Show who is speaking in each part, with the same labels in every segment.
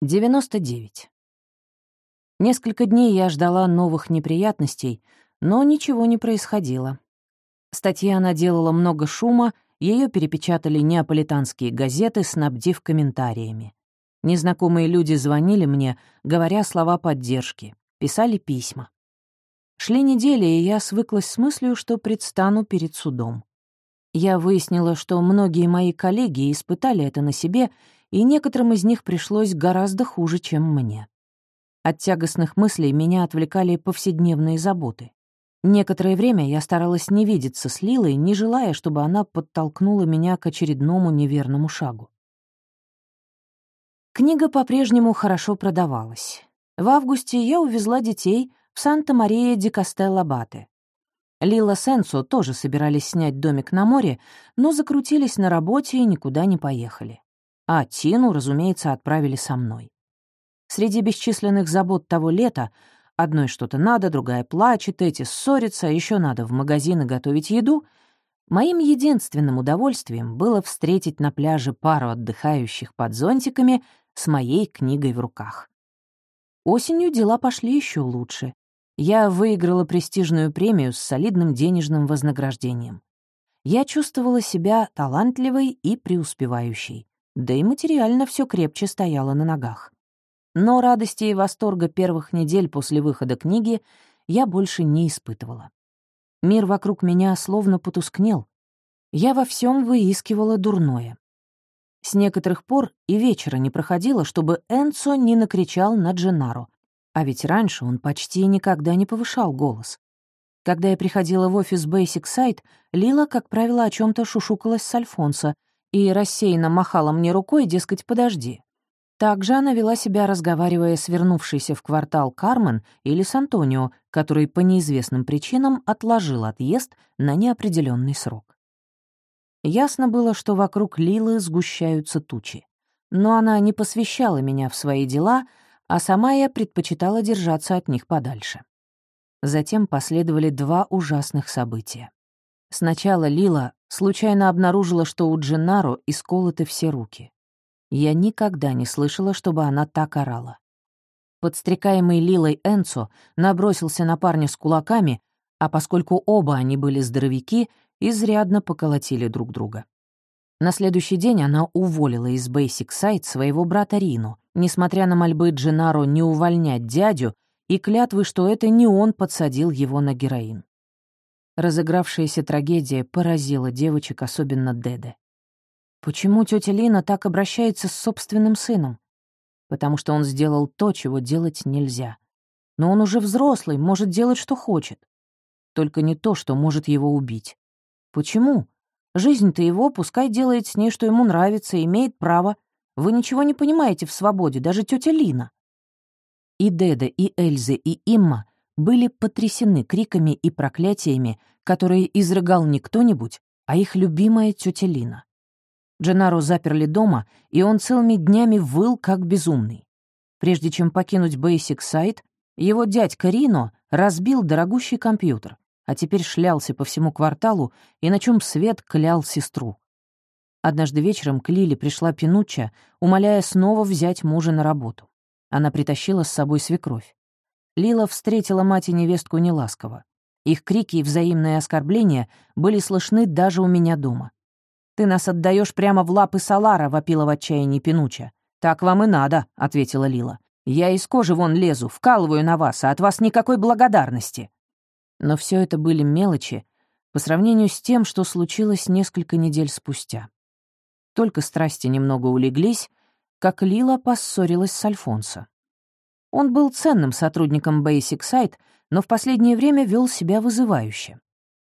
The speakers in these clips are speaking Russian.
Speaker 1: 99. Несколько дней я ждала новых неприятностей, но ничего не происходило. Статья наделала много шума, ее перепечатали неаполитанские газеты, снабдив комментариями. Незнакомые люди звонили мне, говоря слова поддержки, писали письма. Шли недели, и я свыклась с мыслью, что предстану перед судом. Я выяснила, что многие мои коллеги испытали это на себе — и некоторым из них пришлось гораздо хуже, чем мне. От тягостных мыслей меня отвлекали повседневные заботы. Некоторое время я старалась не видеться с Лилой, не желая, чтобы она подтолкнула меня к очередному неверному шагу. Книга по-прежнему хорошо продавалась. В августе я увезла детей в Санта-Мария ди Кастелло-Бате. Лила Сенсо тоже собирались снять домик на море, но закрутились на работе и никуда не поехали а Тину, разумеется, отправили со мной. Среди бесчисленных забот того лета одной что-то надо, другая плачет, эти ссорятся, а еще надо в магазины готовить еду — Моим единственным удовольствием было встретить на пляже пару отдыхающих под зонтиками с моей книгой в руках. Осенью дела пошли еще лучше. Я выиграла престижную премию с солидным денежным вознаграждением. Я чувствовала себя талантливой и преуспевающей да и материально все крепче стояло на ногах. Но радости и восторга первых недель после выхода книги я больше не испытывала. Мир вокруг меня словно потускнел. Я во всем выискивала дурное. С некоторых пор и вечера не проходило, чтобы Энцо не накричал на Дженаро, а ведь раньше он почти никогда не повышал голос. Когда я приходила в офис Basic Site, Лила, как правило, о чем то шушукалась с Альфонсо, и рассеянно махала мне рукой, дескать, подожди. Также она вела себя, разговаривая с вернувшейся в квартал Кармен или с Антонио, который по неизвестным причинам отложил отъезд на неопределенный срок. Ясно было, что вокруг Лилы сгущаются тучи. Но она не посвящала меня в свои дела, а сама я предпочитала держаться от них подальше. Затем последовали два ужасных события. Сначала Лила случайно обнаружила, что у Дженнаро исколоты все руки. Я никогда не слышала, чтобы она так орала. Подстрекаемый Лилой Энцо набросился на парня с кулаками, а поскольку оба они были здоровяки, изрядно поколотили друг друга. На следующий день она уволила из Basic Site своего брата Рину, несмотря на мольбы Дженаро не увольнять дядю и клятвы, что это не он подсадил его на героин. Разыгравшаяся трагедия поразила девочек, особенно Деде. Почему тетя Лина так обращается с собственным сыном? Потому что он сделал то, чего делать нельзя. Но он уже взрослый, может делать, что хочет. Только не то, что может его убить. Почему? Жизнь-то его, пускай делает с ней, что ему нравится, имеет право. Вы ничего не понимаете в свободе, даже тетя Лина. И Деда, и Эльза, и Имма были потрясены криками и проклятиями, которые изрыгал не кто-нибудь, а их любимая тетя Лина. Дженару заперли дома, и он целыми днями выл, как безумный. Прежде чем покинуть Basic Site, его дядька Рино разбил дорогущий компьютер, а теперь шлялся по всему кварталу и на чем свет клял сестру. Однажды вечером к Лиле пришла Пинучча, умоляя снова взять мужа на работу. Она притащила с собой свекровь. Лила встретила мать и невестку неласково. Их крики и взаимные оскорбления были слышны даже у меня дома. «Ты нас отдаешь прямо в лапы Салара», — вопила в отчаянии Пинуча. «Так вам и надо», — ответила Лила. «Я из кожи вон лезу, вкалываю на вас, а от вас никакой благодарности». Но все это были мелочи по сравнению с тем, что случилось несколько недель спустя. Только страсти немного улеглись, как Лила поссорилась с Альфонсо. Он был ценным сотрудником Basic Site, но в последнее время вел себя вызывающе.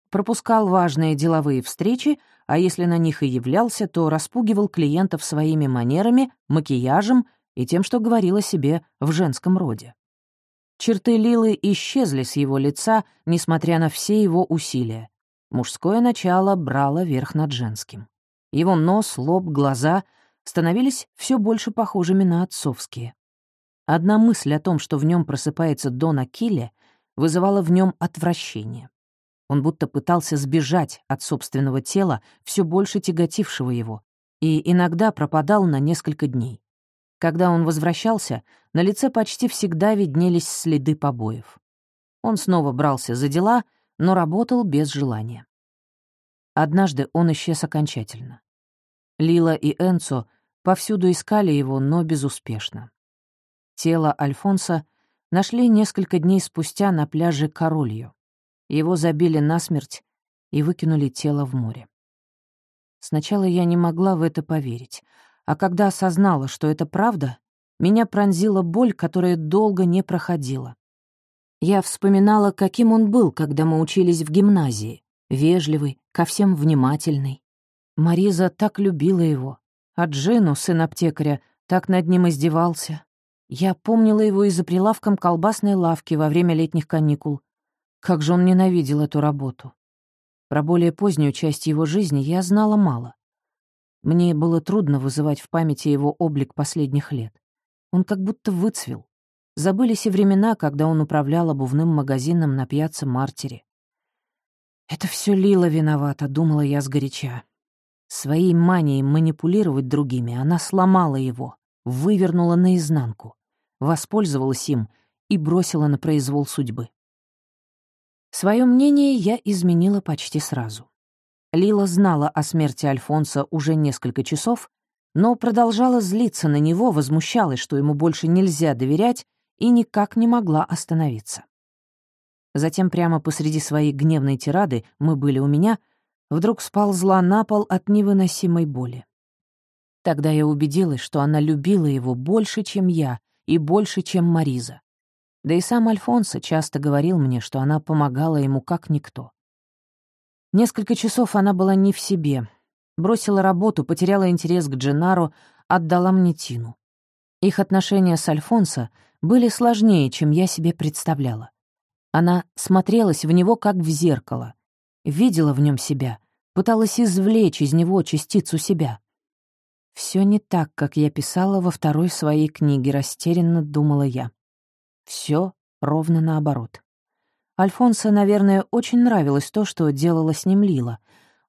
Speaker 1: Пропускал важные деловые встречи, а если на них и являлся, то распугивал клиентов своими манерами, макияжем и тем, что говорил о себе в женском роде. Черты Лилы исчезли с его лица, несмотря на все его усилия. Мужское начало брало верх над женским. Его нос, лоб, глаза становились все больше похожими на отцовские. Одна мысль о том, что в нем просыпается Дон Акилле, вызывала в нем отвращение. Он будто пытался сбежать от собственного тела, все больше тяготившего его, и иногда пропадал на несколько дней. Когда он возвращался, на лице почти всегда виднелись следы побоев. Он снова брался за дела, но работал без желания. Однажды он исчез окончательно. Лила и Энцо повсюду искали его, но безуспешно. Тело Альфонса нашли несколько дней спустя на пляже Королью. Его забили насмерть и выкинули тело в море. Сначала я не могла в это поверить, а когда осознала, что это правда, меня пронзила боль, которая долго не проходила. Я вспоминала, каким он был, когда мы учились в гимназии. Вежливый, ко всем внимательный. Мариза так любила его, а Джину, сын аптекаря, так над ним издевался. Я помнила его и за прилавком колбасной лавки во время летних каникул. Как же он ненавидел эту работу. Про более позднюю часть его жизни я знала мало. Мне было трудно вызывать в памяти его облик последних лет. Он как будто выцвел. Забылись и времена, когда он управлял обувным магазином на пьяце Мартере. «Это все Лила виновата», — думала я сгоряча. Своей манией манипулировать другими она сломала его, вывернула наизнанку, воспользовалась им и бросила на произвол судьбы. Свое мнение я изменила почти сразу. Лила знала о смерти Альфонса уже несколько часов, но продолжала злиться на него, возмущалась, что ему больше нельзя доверять, и никак не могла остановиться. Затем прямо посреди своей гневной тирады «мы были у меня» вдруг сползла на пол от невыносимой боли. Тогда я убедилась, что она любила его больше, чем я, и больше, чем Мариза. Да и сам Альфонсо часто говорил мне, что она помогала ему как никто. Несколько часов она была не в себе. Бросила работу, потеряла интерес к Дженару, отдала мне Тину. Их отношения с Альфонсо были сложнее, чем я себе представляла. Она смотрелась в него как в зеркало, видела в нем себя, пыталась извлечь из него частицу себя. Все не так, как я писала во второй своей книге, растерянно думала я. Все ровно наоборот. Альфонсо, наверное, очень нравилось то, что делала с ним Лила.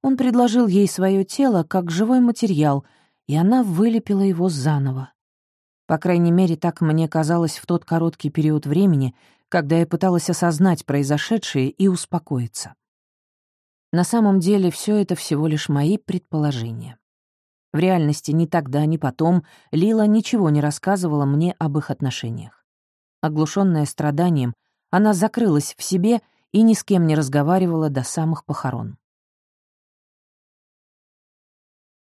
Speaker 1: Он предложил ей свое тело как живой материал, и она вылепила его заново. По крайней мере, так мне казалось в тот короткий период времени, когда я пыталась осознать произошедшее и успокоиться. На самом деле все это всего лишь мои предположения. В реальности ни тогда, ни потом Лила ничего не рассказывала мне об их отношениях. Оглушенная страданием, она закрылась в себе и ни с кем не разговаривала до самых похорон.